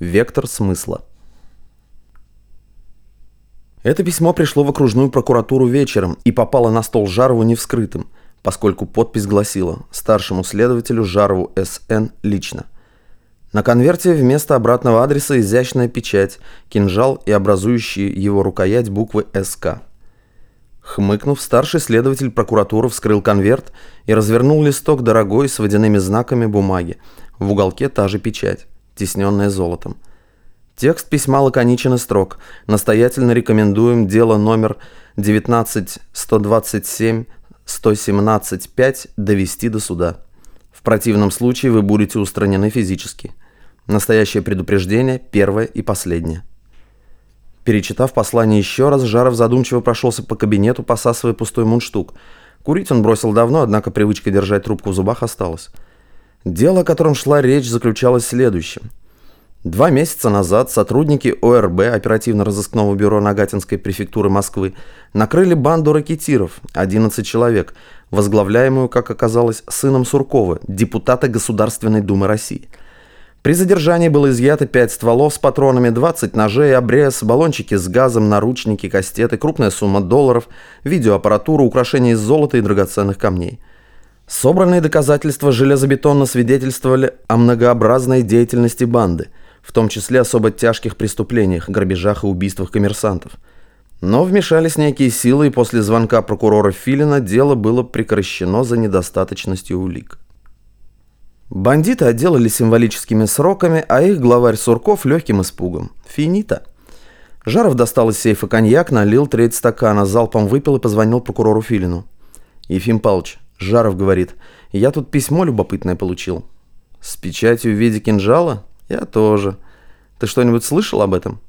Вектор смысла. Это письмо пришло в окружную прокуратуру вечером и попало на стол Жарову невскрытым, поскольку подпись гласила «Старшему следователю Жарову С.Н. лично». На конверте вместо обратного адреса изящная печать, кинжал и образующие его рукоять буквы «СК». Хмыкнув, старший следователь прокуратуры вскрыл конверт и развернул листок дорогой с водяными знаками бумаги. В уголке та же печать тисненное золотом. Текст письма лаконичен и строг. Настоятельно рекомендуем дело номер 19-127-117-5 довести до суда. В противном случае вы будете устранены физически. Настоящее предупреждение, первое и последнее. Перечитав послание еще раз, Жаров задумчиво прошелся по кабинету, посасывая пустой мундштук. Курить он бросил давно, однако привычка держать трубку в зубах осталась. Дело, о котором шла речь, заключалось в следующем. Два месяца назад сотрудники ОРБ, оперативно-розыскного бюро Нагатинской префектуры Москвы, накрыли банду ракетиров, 11 человек, возглавляемую, как оказалось, сыном Суркова, депутата Государственной Думы России. При задержании было изъято 5 стволов с патронами, 20 ножей, обрез, баллончики с газом, наручники, кастеты, крупная сумма долларов, видеоаппаратура, украшения из золота и драгоценных камней. Собранные доказательства железобетонно свидетельствовали о многообразной деятельности банды, в том числе особо тяжких преступлениях, грабежах и убийствах коммерсантов. Но вмешались некие силы, и после звонка прокурора Филина дело было прекращено за недостаточностью улик. Бандиты отделали символическими сроками, а их главарь Сурков легким испугом. Финита. Жаров достал из сейфа коньяк, налил треть стакана, залпом выпил и позвонил прокурору Филину. «Ефим Павлович, Жаров говорит, я тут письмо любопытное получил. С печатью в виде кинжала? Я тоже. Ты что-нибудь слышал об этом?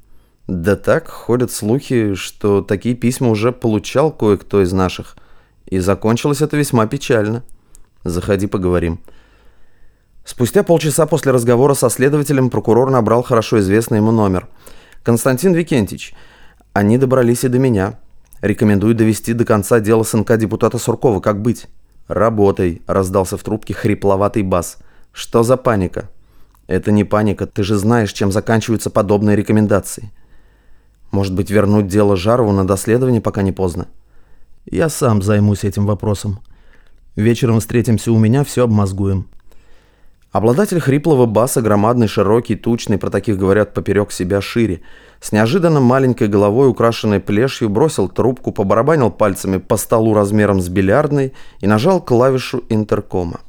Да так, ходят слухи, что такие письма уже получал кое-кто из наших. И закончилось это весьма печально. Заходи, поговорим. Спустя полчаса после разговора со следователем прокурор набрал хорошо известный ему номер. «Константин Викентич, они добрались и до меня. Рекомендую довести до конца дело сынка депутата Суркова. Как быть?» «Работай», – раздался в трубке хрипловатый бас. «Что за паника?» «Это не паника, ты же знаешь, чем заканчиваются подобные рекомендации». «Может быть, вернуть дело Жарову на доследование, пока не поздно?» «Я сам займусь этим вопросом. Вечером встретимся у меня, все обмозгуем». Обладатель хриплого баса, громадный, широкий, тучный, про таких говорят поперек себя шире, с неожиданно маленькой головой, украшенной плешью, бросил трубку, побарабанил пальцами по столу размером с бильярдной и нажал клавишу интеркома.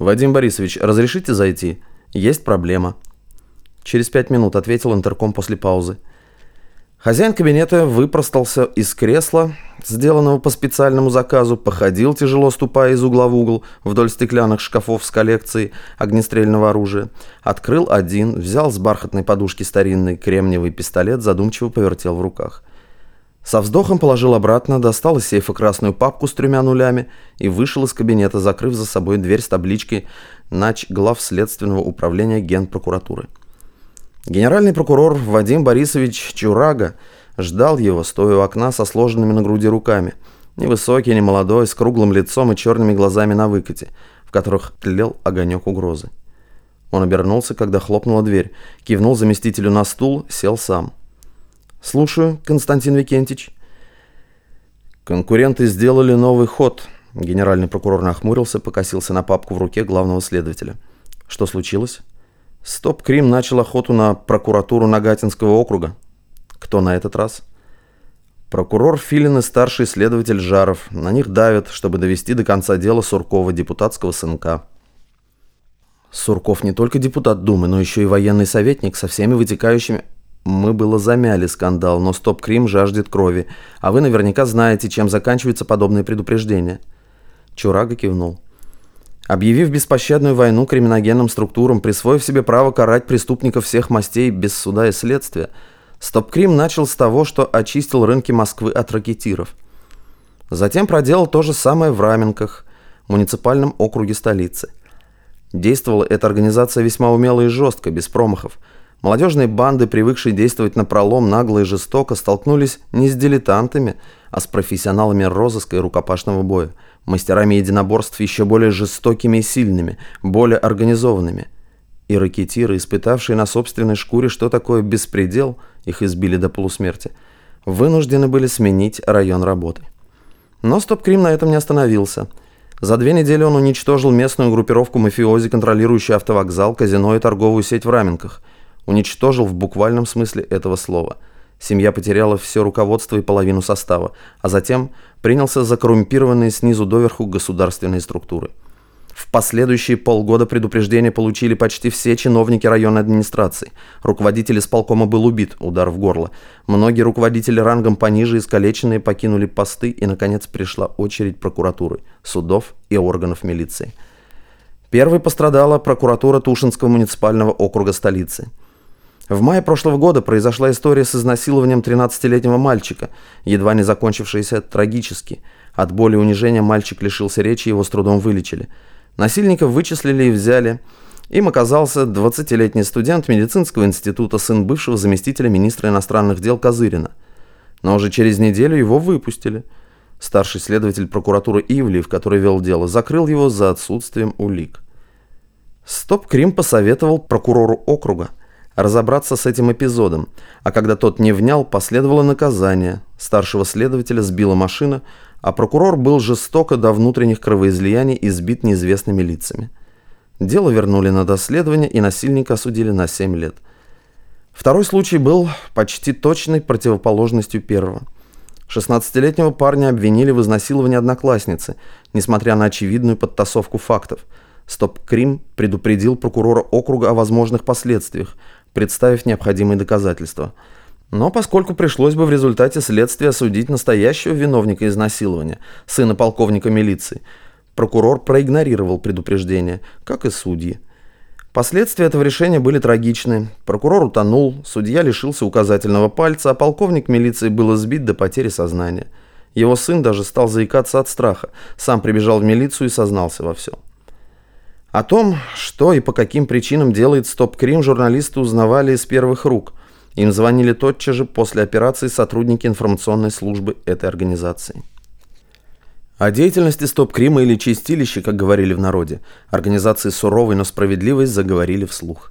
«Вадим Борисович, разрешите зайти? Есть проблема». Через пять минут ответил интерком после паузы. Хозяин кабинета выпростался из кресла, сделанного по специальному заказу, походил, тяжело ступая из угла в угол, вдоль стеклянных шкафов с коллекцией огнестрельного оружия. Открыл один, взял с бархатной подушки старинный кремниевый пистолет, задумчиво повертел в руках. Со вздохом положил обратно, достал из сейфа красную папку с тремя нулями и вышел из кабинета, закрыв за собой дверь с табличкой «Нач глав следственного управления Генпрокуратуры». Генеральный прокурор Вадим Борисович Чурага ждал его, стоя у окна со сложенными на груди руками. Невысокий, немолодой, с круглым лицом и черными глазами на выкате, в которых тлел огонек угрозы. Он обернулся, когда хлопнула дверь, кивнул заместителю на стул, сел сам. «Слушаю, Константин Викентич». «Конкуренты сделали новый ход», — генеральный прокурор нахмурился, покосился на папку в руке главного следователя. «Что случилось?» Стоп-Крим начал охоту на прокуратуру Нагатинского округа. Кто на этот раз? Прокурор Филин и старший следователь Жаров. На них давят, чтобы довести до конца дела Суркова, депутатского сынка. Сурков не только депутат Думы, но еще и военный советник со всеми вытекающими... Мы было замяли скандал, но Стоп-Крим жаждет крови, а вы наверняка знаете, чем заканчиваются подобные предупреждения. Чурага кивнул. Объявив беспощадную войну криминогенным структурам, присвоив себе право карать преступников всех мастей без суда и следствия, Стопкрим начал с того, что очистил рынки Москвы от ракетиров. Затем проделал то же самое в Раменках, муниципальном округе столицы. Действовала эта организация весьма умело и жестко, без промахов. Молодежные банды, привыкшие действовать на пролом нагло и жестоко, столкнулись не с дилетантами, а с профессионалами розыска и рукопашного боя – мастерами единоборств еще более жестокими и сильными, более организованными. И ракетиры, испытавшие на собственной шкуре, что такое беспредел, их избили до полусмерти, вынуждены были сменить район работы. Но Стоп-Крим на этом не остановился. За две недели он уничтожил местную группировку мафиози, контролирующую автовокзал, казино и торговую сеть в Раменках. Уничтожил в буквальном смысле этого слова. Семья потеряла все руководство и половину состава, а затем принялся за коррумпированные снизу доверху государственные структуры. В последующие полгода предупреждения получили почти все чиновники районной администрации. Руководитель исполкома был убит, удар в горло. Многие руководители рангом пониже искалеченные покинули посты, и, наконец, пришла очередь прокуратуры, судов и органов милиции. Первой пострадала прокуратура Тушинского муниципального округа столицы. В мае прошлого года произошла история с изнасилованием 13-летнего мальчика, едва не закончившаяся трагически. От боли и унижения мальчик лишился речи, его с трудом вылечили. Насильников вычислили и взяли. Им оказался 20-летний студент медицинского института, сын бывшего заместителя министра иностранных дел Козырина. Но уже через неделю его выпустили. Старший следователь прокуратуры Ивлев, который вел дело, закрыл его за отсутствием улик. Стоп-Крим посоветовал прокурору округа разобраться с этим эпизодом, а когда тот не внял, последовало наказание. Старшего следователя сбила машина, а прокурор был жестоко до внутренних кровоизлияний избит неизвестными лицами. Дело вернули на доследование и насильника осудили на 7 лет. Второй случай был почти точной противоположностью первого. 16-летнего парня обвинили в изнасиловании одноклассницы, несмотря на очевидную подтасовку фактов. Стоп-Крим предупредил прокурора округа о возможных последствиях, представив необходимые доказательства – но поскольку пришлось бы в результате следствия осудить настоящего виновника изнасилования, сына полковника милиции, прокурор проигнорировал предупреждение, как и судьи. Последствия этого решения были трагичны. Прокурор утонул, судья лишился указательного пальца, а полковник милиции был избит до потери сознания. Его сын даже стал заикаться от страха, сам прибежал в милицию и сознался во всем. О том, что и по каким причинам делает стоп-крим, журналисты узнавали из первых рук – им звонили тотчас же после операции сотрудники информационной службы этой организации. О деятельности стоп-крима или чистилища, как говорили в народе, организации суровой, но справедливой заговорили вслух.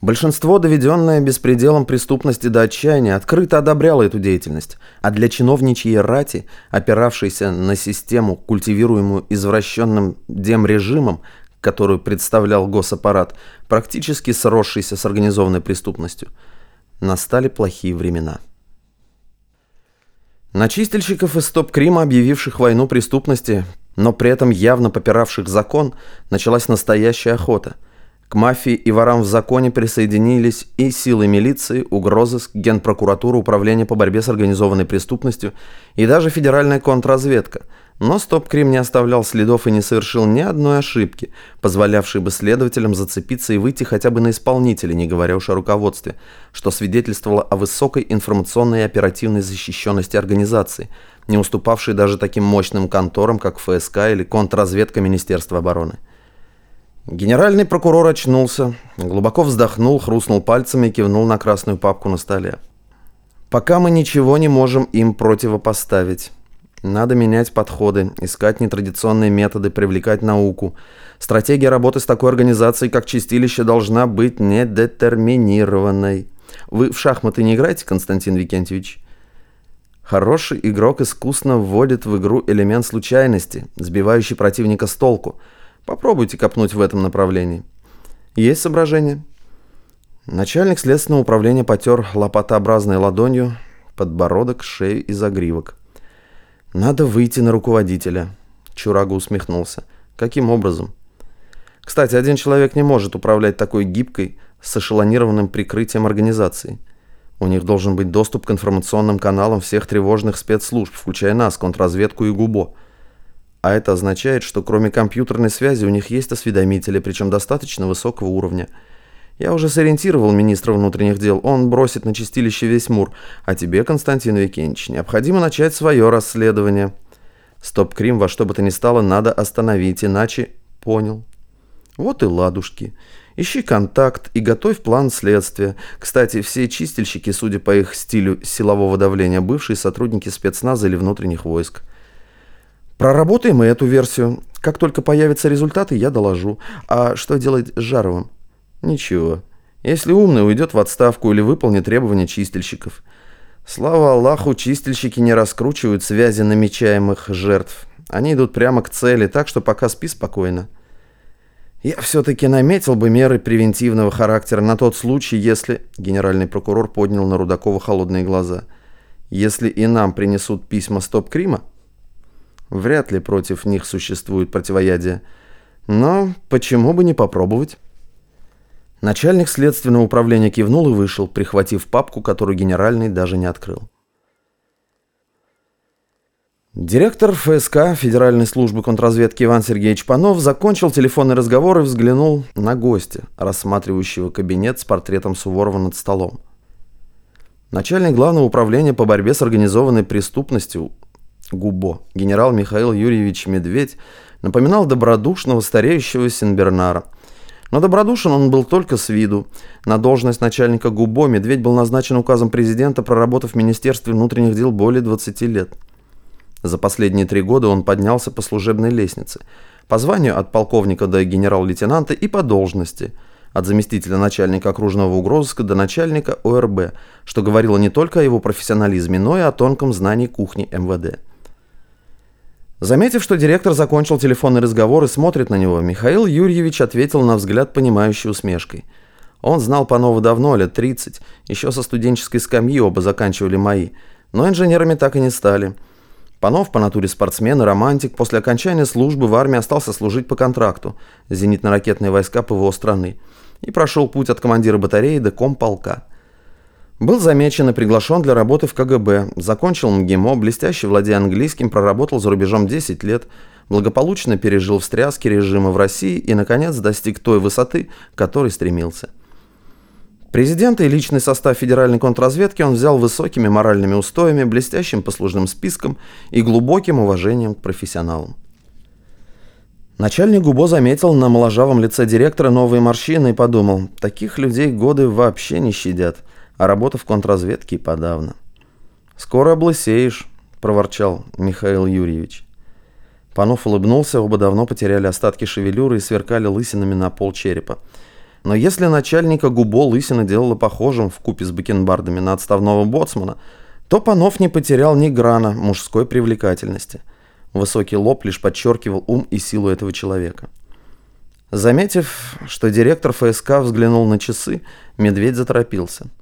Большинство, доведенное беспределом преступности до отчаяния, открыто одобряло эту деятельность, а для чиновничьей рати, опиравшейся на систему, культивируемую извращенным демрежимом, которую представлял госаппарат, практически сросшийся с организованной преступностью – Настали плохие времена. На чистильщиков из стоп-крима, объявивших войну преступности, но при этом явно попиравших закон, началась настоящая охота. К мафии и ворам в законе присоединились и силы милиции, угрозыск, генпрокуратура, управление по борьбе с организованной преступностью и даже федеральная контрразведка – но Стоп-Крим не оставлял следов и не совершил ни одной ошибки, позволявшей бы следователям зацепиться и выйти хотя бы на исполнителя, не говоря уж о руководстве, что свидетельствовало о высокой информационной и оперативной защищенности организации, не уступавшей даже таким мощным конторам, как ФСК или контрразведка Министерства обороны. Генеральный прокурор очнулся, глубоко вздохнул, хрустнул пальцами и кивнул на красную папку на столе. «Пока мы ничего не можем им противопоставить». Надо менять подходы, искать нетрадиционные методы, привлекать науку. Стратегия работы с такой организацией, как Чистилище, должна быть недетерминированной. Вы в шахматы не играете, Константин Викентьевич? Хороший игрок искусно вводит в игру элемент случайности, сбивающий противника с толку. Попробуйте копнуть в этом направлении. Есть соображения? Начальник следственного управления потер лопатообразной ладонью подбородок, шею и загривок. «Надо выйти на руководителя», — Чурага усмехнулся. «Каким образом?» «Кстати, один человек не может управлять такой гибкой, с эшелонированным прикрытием организации. У них должен быть доступ к информационным каналам всех тревожных спецслужб, включая нас, контрразведку и ГУБО. А это означает, что кроме компьютерной связи у них есть осведомители, причем достаточно высокого уровня — я уже сориентировал министра внутренних дел, он бросит на чистилище весь Мур. А тебе, Константин Викентьевич, необходимо начать свое расследование. Стоп-крим во что бы то ни стало надо остановить, иначе... Понял. Вот и ладушки. Ищи контакт и готовь план следствия. Кстати, все чистильщики, судя по их стилю силового давления, бывшие сотрудники спецназа или внутренних войск. Проработаем и эту версию. Как только появятся результаты, я доложу. А что делать с Жаровым? Ничего. Если умный, уйдет в отставку или выполнит требования чистильщиков. Слава Аллаху, чистильщики не раскручивают связи намечаемых жертв. Они идут прямо к цели, так что пока спи спокойно. Я все-таки наметил бы меры превентивного характера на тот случай, если... Генеральный прокурор поднял на Рудакова холодные глаза. Если и нам принесут письма стоп-крима, вряд ли против них существует противоядие. Но почему бы не попробовать? Начальник следственного управления кивнул и вышел, прихватив папку, которую генеральный даже не открыл. Директор ФСК Федеральной службы контрразведки Иван Сергеевич Панов закончил телефонный разговор и взглянул на гостя, рассматривающего кабинет с портретом Суворова над столом. Начальник главного управления по борьбе с организованной преступностью ГУБО генерал Михаил Юрьевич Медведь напоминал добродушного стареющего Синбернара. Но добродушен он был только с виду. На должность начальника ГУБО Медведь был назначен указом президента, проработав в Министерстве внутренних дел более 20 лет. За последние три года он поднялся по служебной лестнице, по званию от полковника до генерал-лейтенанта и по должности, от заместителя начальника окружного угрозыска до начальника ОРБ, что говорило не только о его профессионализме, но и о тонком знании кухни МВД. Заметив, что директор закончил телефонный разговор и смотрит на него, Михаил Юрьевич ответил на взгляд понимающей усмешкой. Он знал Панова давно, лет 30, еще со студенческой скамьи оба заканчивали мои, но инженерами так и не стали – Панов по натуре спортсмен и романтик после окончания службы в армии остался служить по контракту зенитно-ракетные войска ПВО страны и прошел путь от командира батареи до комполка. Был замечен и приглашен для работы в КГБ, закончил МГИМО, блестяще владея английским, проработал за рубежом 10 лет, благополучно пережил встряски режима в России и, наконец, достиг той высоты, к которой стремился. Президента и личный состав федеральной контрразведки он взял высокими моральными устоями, блестящим послужным списком и глубоким уважением к профессионалам. Начальник ГУБО заметил на моложавом лице директора новые морщины и подумал, таких людей годы вообще не щадят, а работа в контрразведке и подавно. «Скоро облысеешь», – проворчал Михаил Юрьевич. Панов улыбнулся, оба давно потеряли остатки шевелюры и сверкали лысинами на пол черепа. Но если начальника Губо лысина делала похожим в купе с бакенбардами на отставного боцмана, то Панов не потерял ни грана мужской привлекательности. Высокий лоб лишь подчеркивал ум и силу этого человека. Заметив, что директор ФСК взглянул на часы, медведь заторопился –